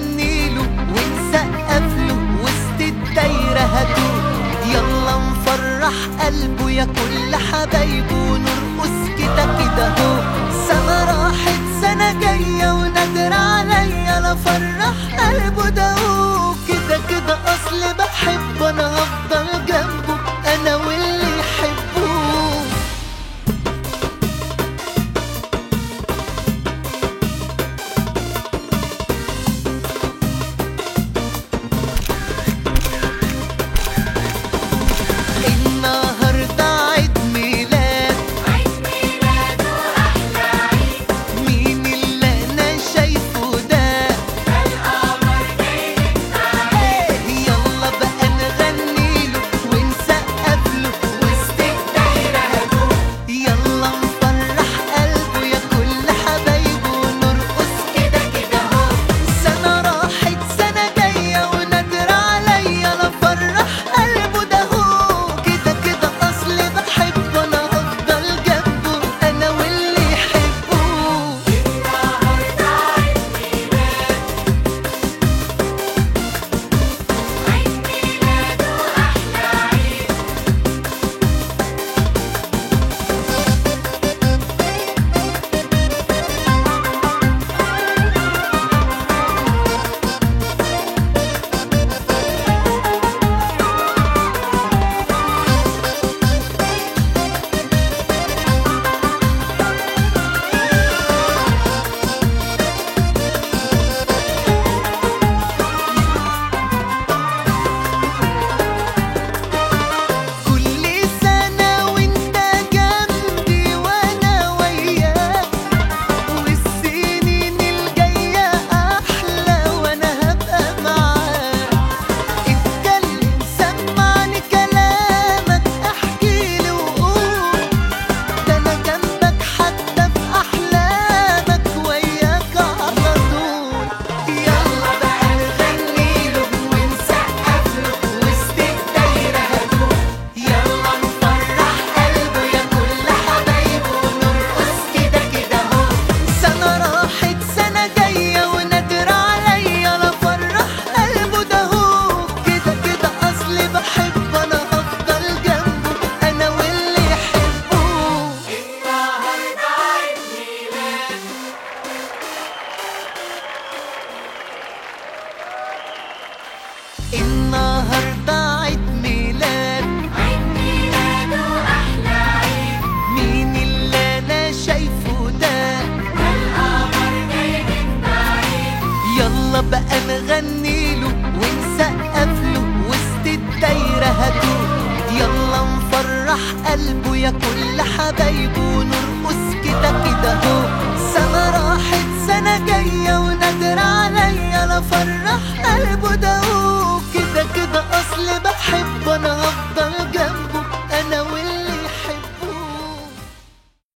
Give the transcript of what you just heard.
نغني ونسقف له وسط الدايرة هاتوه يلا نفرح قلبه يا كل حبايبه نرقص كده كده اهو سنة راحت سنة جاية ونادر عليا. أنا فرح قلبه ده كده كده أصل بحبه أنا هفضل ده كده أصل بحب أنا هفضل جنبك.